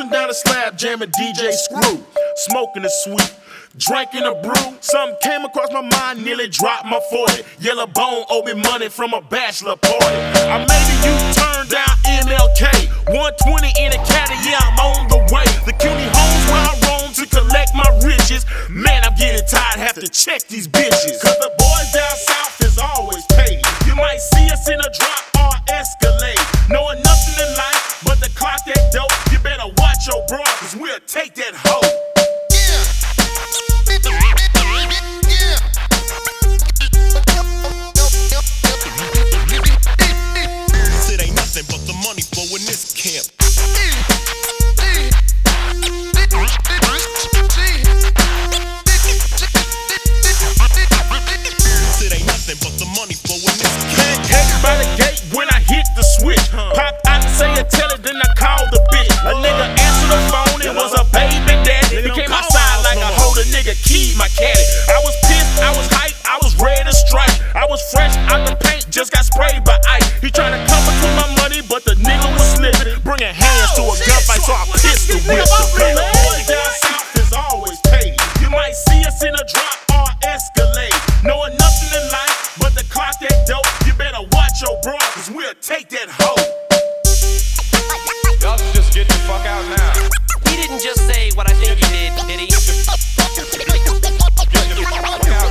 Cruising down the slab, jamming DJ Screw. Smoking a sweet. Drinking a brew, something came across my mind, nearly dropped my 40. Yellow bone owed me money from a bachelor party. I made a U-turn down MLK, 120 in a caddy, yeah, I'm on the way. The Cuney homes where I roam to collect my riches. Man, I'm getting tired, have to check these bitches. That hoe. It ain't nothing but the money flow in this camp. Drop or escalade. Knowing nothing in life but the clock that dope. You better watch your bra, cause we'll take that hoe. Y'all should just get the fuck out now. He didn't just say what I think he did, did he? Get the fuck out now.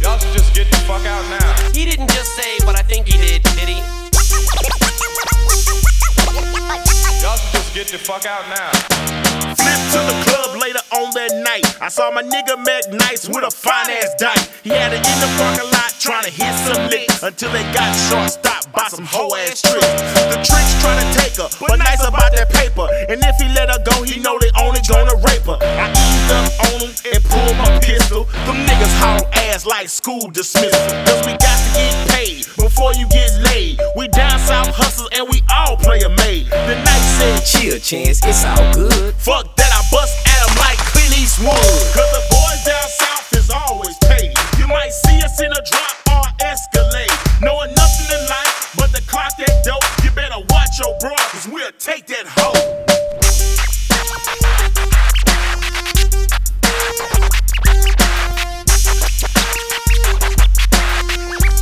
Y'all should just get the fuck out now. He didn't just say what I think he did, did he? Y'all should just get the fuck out now. I saw my nigga Mac Nice with a fine ass dyke. He had it in the parking lot trying to hit some licks until they got short stopped by some hoe ass tricks. The tricks trying to take her, but nice about that paper. And if he let her go, he know they only gonna rape her. I eased up on him and pulled my pistol. Them niggas haul ass like school dismissal. Cause we got to get paid before you get laid. We down south hustlers and we all play a maid. The night said, Chill, chance, it's all good. Fuck that, I bust at 'em like Eastwood. Cause the boys down south is always paid. You might see us in a drop or escalade. Knowing nothing in life but the clock that dope. You better watch your bra, cause we'll take that hoe.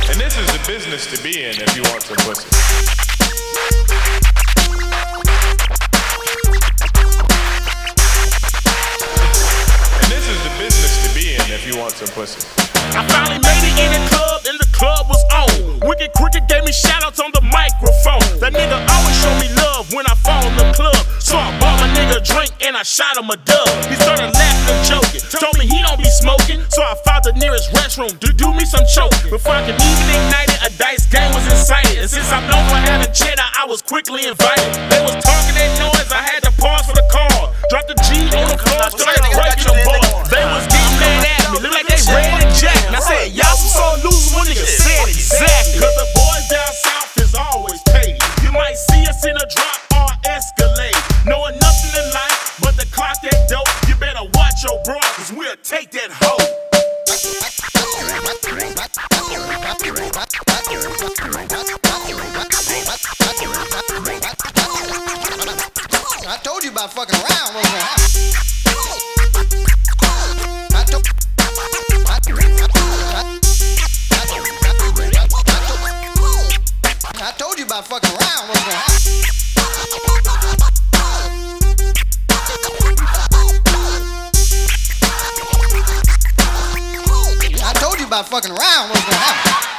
And this is the business to be in if you want some pussy. Pussy. I finally made it in the club and the club was on. Wicked Cricket gave me shoutouts on the microphone. That nigga always show me love when I fall in the club. So I bought my nigga a drink and I shot him a dub. He started laughing and joking. Told me he don't be smoking. So I found the nearest restroom to do me some choking. Before I could even ignite it, a dice game was incited. And since I'm known for having cheddar, I was quickly invited. They was talking that noise, I had to your bra, cause we'll take that hoe. I told you about fucking around. Was gonna. I told- I- I- I told you about fucking around. About fucking around. What was gonna happen.